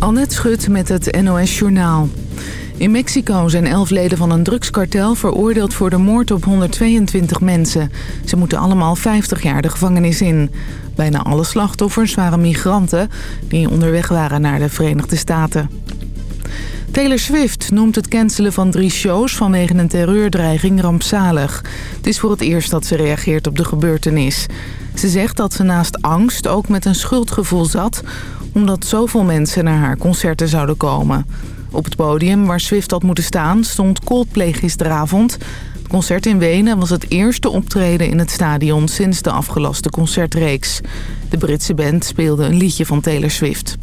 Annette Schut met het NOS Journaal. In Mexico zijn elf leden van een drugskartel veroordeeld voor de moord op 122 mensen. Ze moeten allemaal 50 jaar de gevangenis in. Bijna alle slachtoffers waren migranten die onderweg waren naar de Verenigde Staten. Taylor Swift noemt het cancelen van drie shows vanwege een terreurdreiging rampzalig. Het is voor het eerst dat ze reageert op de gebeurtenis. Ze zegt dat ze naast angst ook met een schuldgevoel zat... omdat zoveel mensen naar haar concerten zouden komen. Op het podium waar Swift had moeten staan stond Coldplay gisteravond. Het concert in Wenen was het eerste optreden in het stadion sinds de afgelaste concertreeks. De Britse band speelde een liedje van Taylor Swift.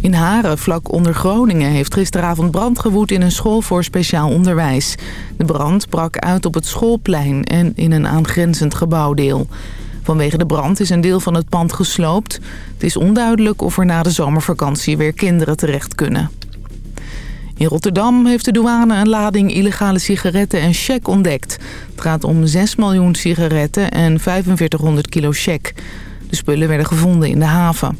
In Haren, vlak onder Groningen, heeft gisteravond brand gewoed in een school voor speciaal onderwijs. De brand brak uit op het schoolplein en in een aangrenzend gebouwdeel. Vanwege de brand is een deel van het pand gesloopt. Het is onduidelijk of er na de zomervakantie weer kinderen terecht kunnen. In Rotterdam heeft de douane een lading illegale sigaretten en check ontdekt. Het gaat om 6 miljoen sigaretten en 4500 kilo check. De spullen werden gevonden in de haven.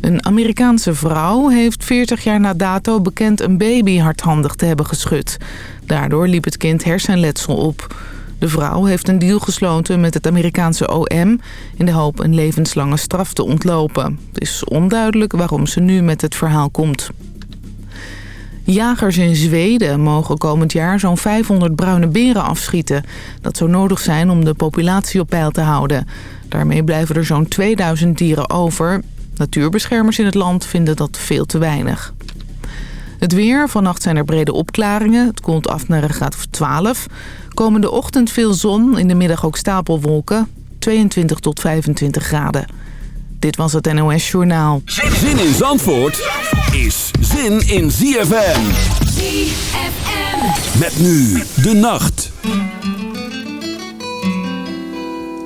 Een Amerikaanse vrouw heeft 40 jaar na dato bekend een baby hardhandig te hebben geschud. Daardoor liep het kind hersenletsel op. De vrouw heeft een deal gesloten met het Amerikaanse OM... in de hoop een levenslange straf te ontlopen. Het is onduidelijk waarom ze nu met het verhaal komt. Jagers in Zweden mogen komend jaar zo'n 500 bruine beren afschieten. Dat zou nodig zijn om de populatie op peil te houden. Daarmee blijven er zo'n 2000 dieren over. Natuurbeschermers in het land vinden dat veel te weinig. Het weer. Vannacht zijn er brede opklaringen. Het koelt af naar een graad of 12. Komende ochtend veel zon. In de middag ook stapelwolken. 22 tot 25 graden. Dit was het NOS Journaal. Zin in Zandvoort is zin in ZFM. ZFM. Met nu de nacht.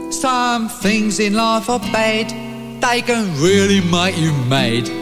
Some things in life are bad. They can really make you mad.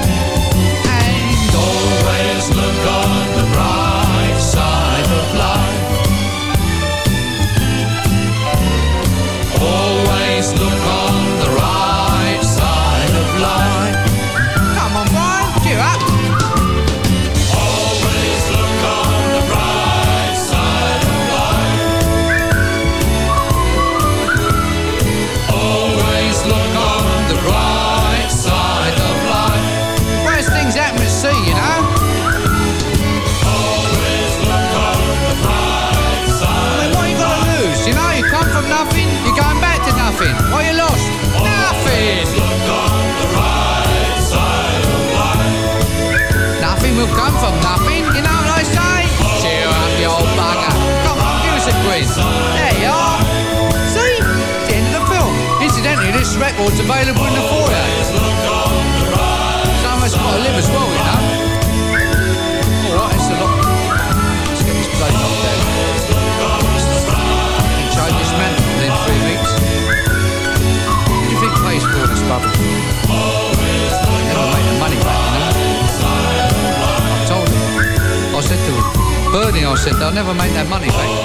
What's available in the foyer. Someone's got to live as well, you know. Lot. This man three weeks. Do you think for this the money back, you know. I told him. I said to him, Bernie, I said, they'll never make that money back.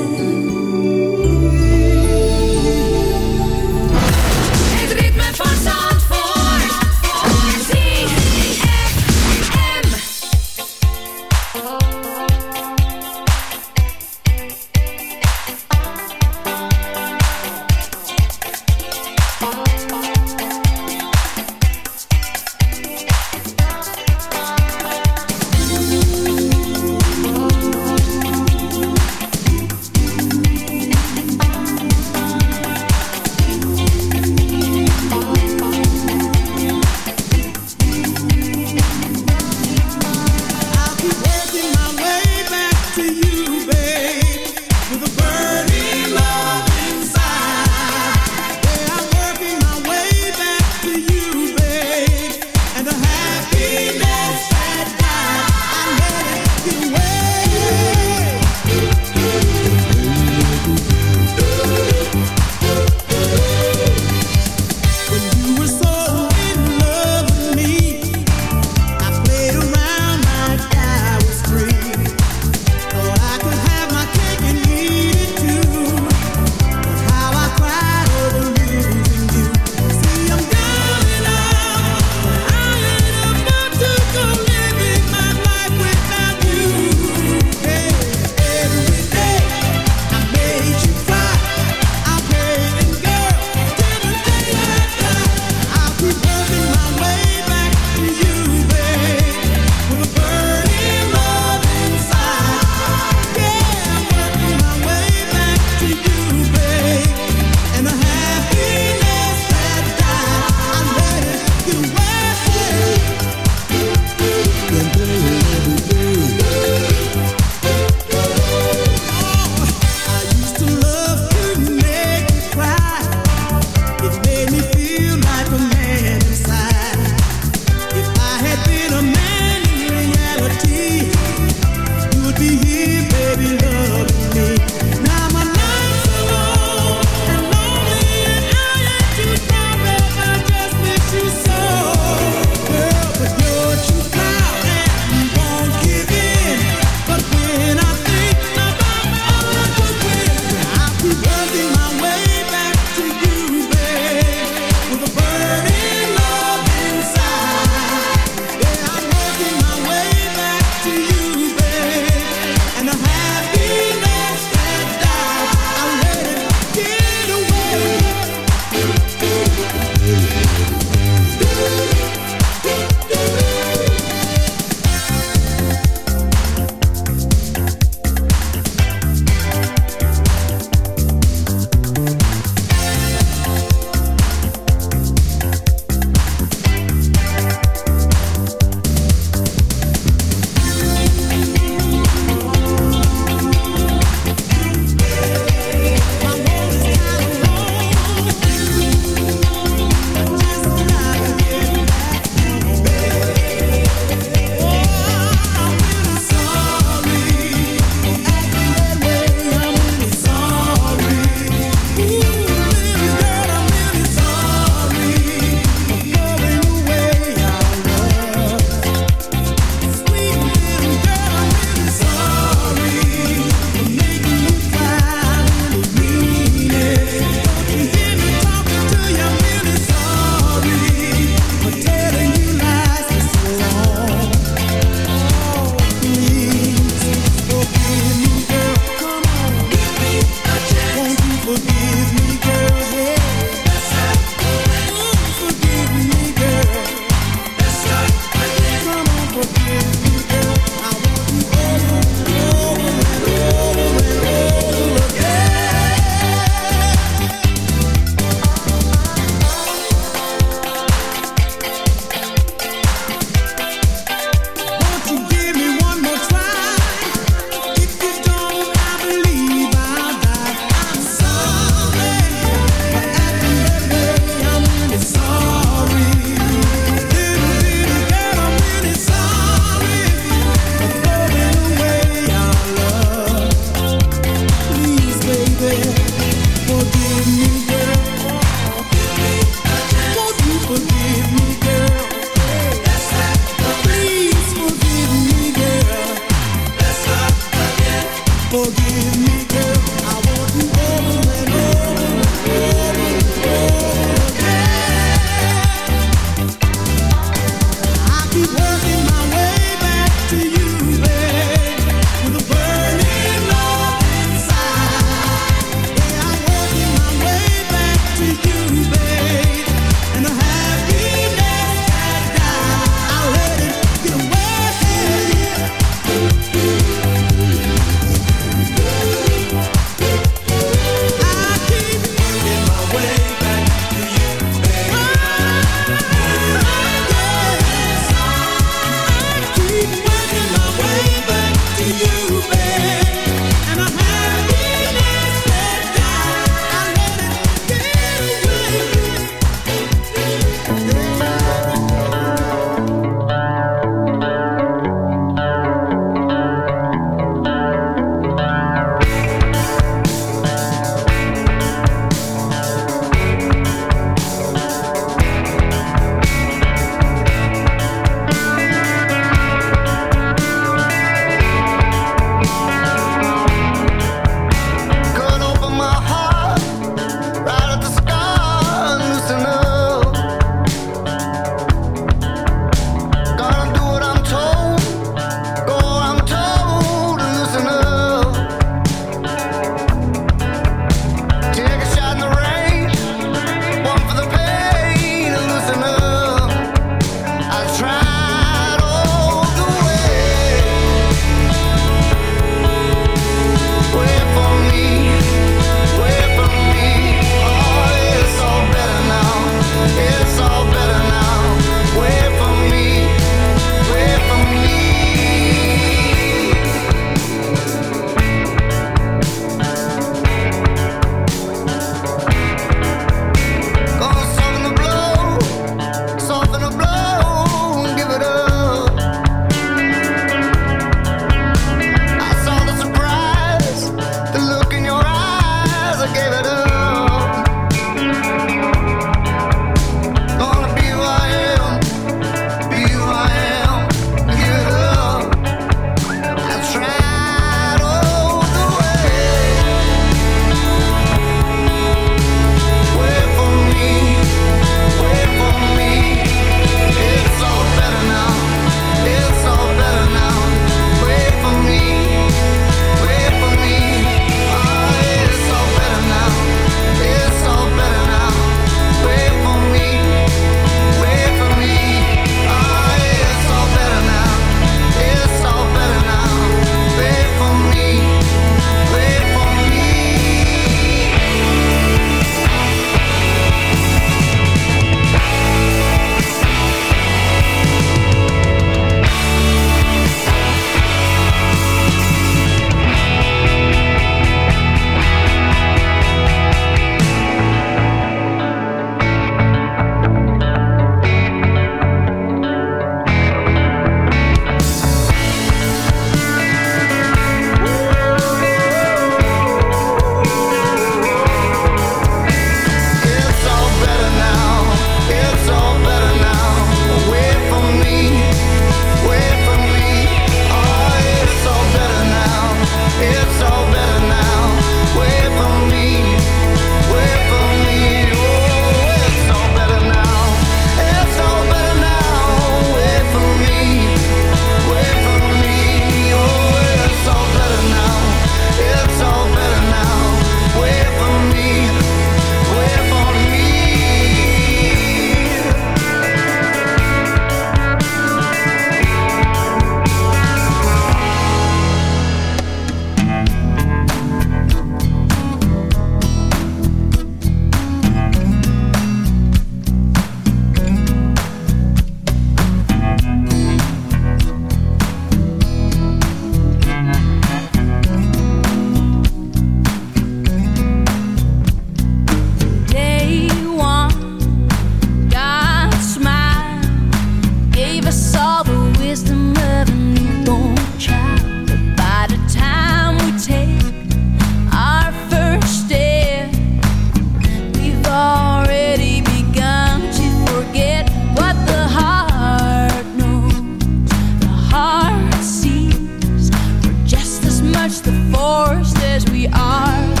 the forest as we are.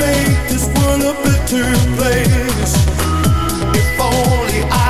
make this world a better place. If only I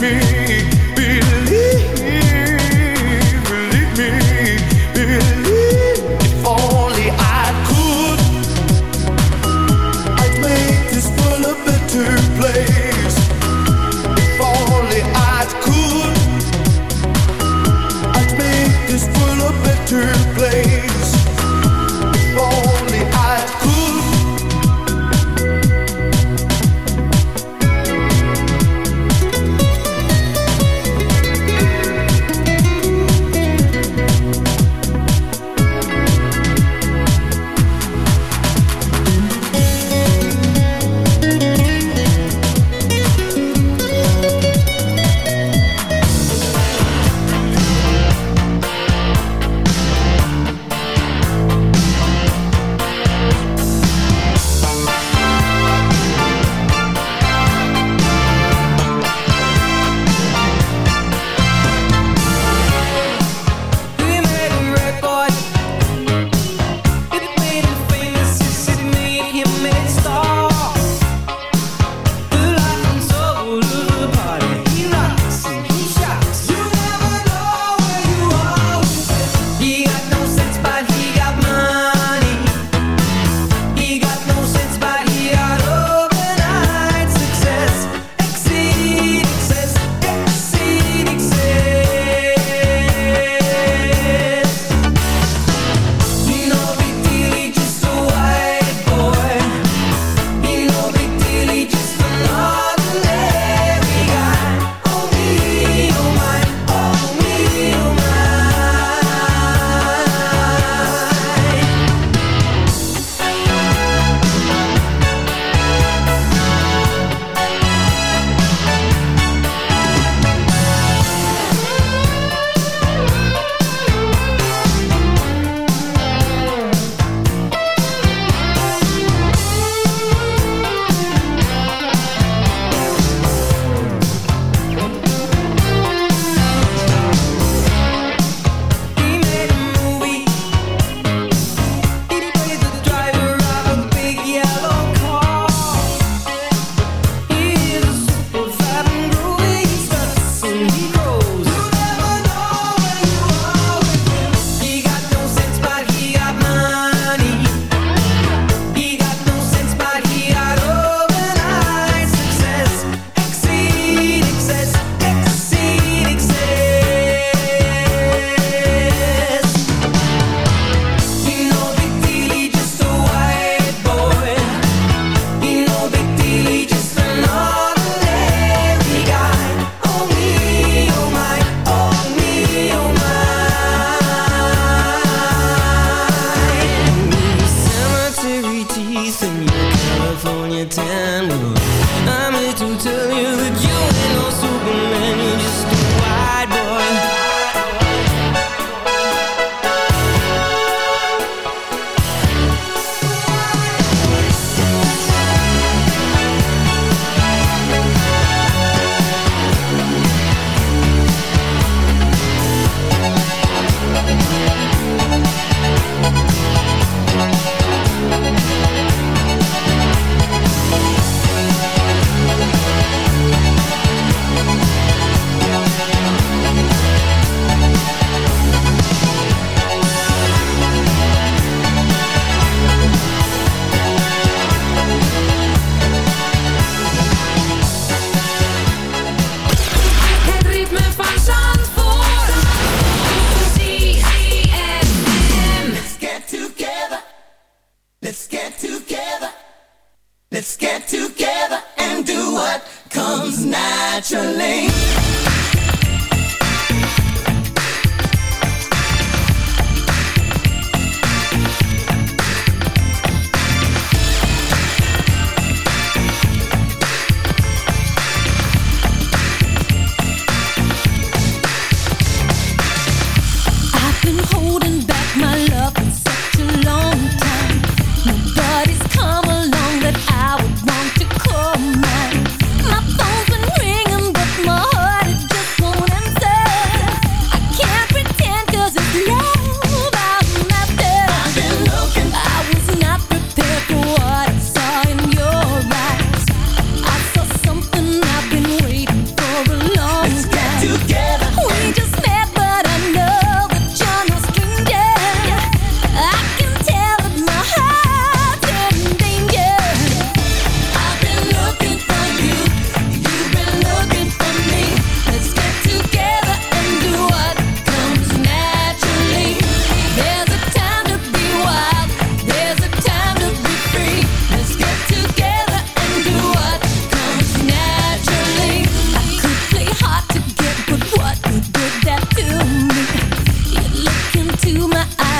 me.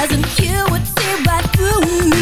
doesn't, you would see right through me.